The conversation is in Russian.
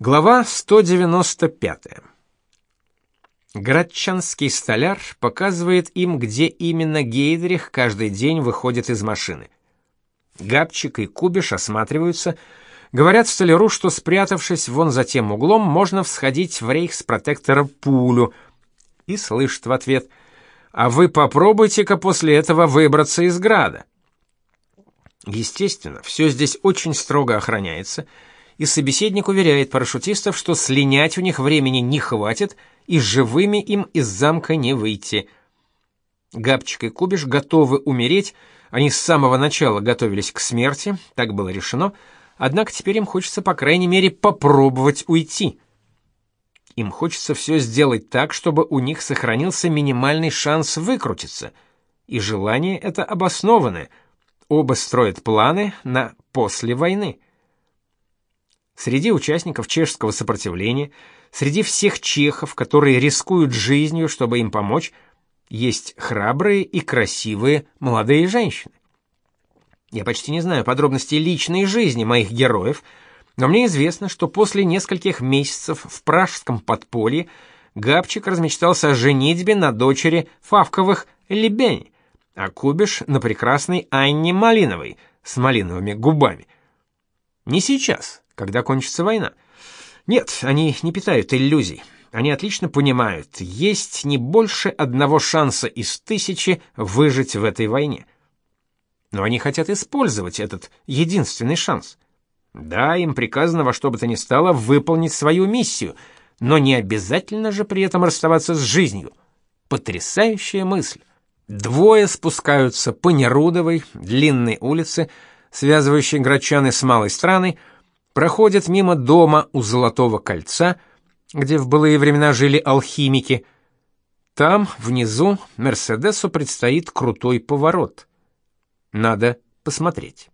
Глава 195. Градчанский столяр показывает им, где именно Гейдрих каждый день выходит из машины. Габчик и Кубиш осматриваются, говорят столяру, что спрятавшись вон за тем углом, можно всходить в рейхспротектора пулю, и слышит в ответ: "А вы попробуйте-ка после этого выбраться из града". Естественно, все здесь очень строго охраняется и собеседник уверяет парашютистов, что слинять у них времени не хватит, и живыми им из замка не выйти. Габчик и Кубиш готовы умереть, они с самого начала готовились к смерти, так было решено, однако теперь им хочется, по крайней мере, попробовать уйти. Им хочется все сделать так, чтобы у них сохранился минимальный шанс выкрутиться, и желание это обоснованное. Оба строят планы на после войны. Среди участников чешского сопротивления, среди всех чехов, которые рискуют жизнью, чтобы им помочь, есть храбрые и красивые молодые женщины. Я почти не знаю подробностей личной жизни моих героев, но мне известно, что после нескольких месяцев в пражском подполье Габчик размечтался о женитьбе на дочери Фавковых Лебень, а Кубиш на прекрасной Анне Малиновой с малиновыми губами. Не сейчас, когда кончится война. Нет, они не питают иллюзий. Они отлично понимают, есть не больше одного шанса из тысячи выжить в этой войне. Но они хотят использовать этот единственный шанс. Да, им приказано во что бы то ни стало выполнить свою миссию, но не обязательно же при этом расставаться с жизнью. Потрясающая мысль. Двое спускаются по Нерудовой, длинной улице, связывающей Грачаны с малой страной, проходят мимо дома у Золотого кольца, где в былые времена жили алхимики. Там, внизу, Мерседесу предстоит крутой поворот. Надо посмотреть.